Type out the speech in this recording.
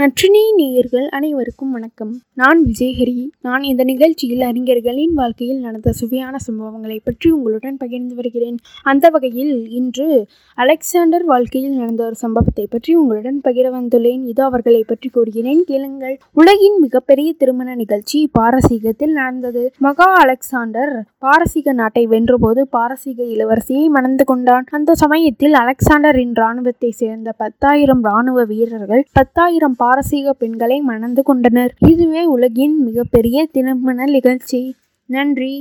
நற்றினை நேயர்கள் அனைவருக்கும் வணக்கம். நான் விஜயஹரி. நான் இந்த நிகழ்ச்சியில் அறிஞர்களின் வாழ்க்கையில் நடந்த சுவையான சம்பவங்களை பற்றி உங்களுடன் பகிர்ந்து வருகிறேன். அந்த வகையில் இன்று அலெக்சாண்டர் வாழ்க்கையில் நடந்த ஒரு சம்பவத்தை பற்றி உங்களுடன் பகிர வந்துள்ளேன். இது அவர்களை பற்றி கூறுகிறேன். கேளுங்கள். உலகின் மிகப்பெரிய திருமண நிகழ்ச்சி பாரசீகத்தில் நடந்தது. மகா அலெக்சாண்டர் பாரசீக நாட்டை வென்றபோது பாரசீக இளவரசியை மணந்து கொண்டான். அந்த சமயத்தில் அலெக்சாண்டரின் இராணுவத்தை சேர்ந்த பத்தாயிரம் இராணுவ வீரர்கள் பத்தாயிரம் பாரசீக பெண்களை மணந்து கொண்டனர். இதுவே உலகின் மிகப்பெரிய திருமண நிகழ்ச்சி. நன்றி.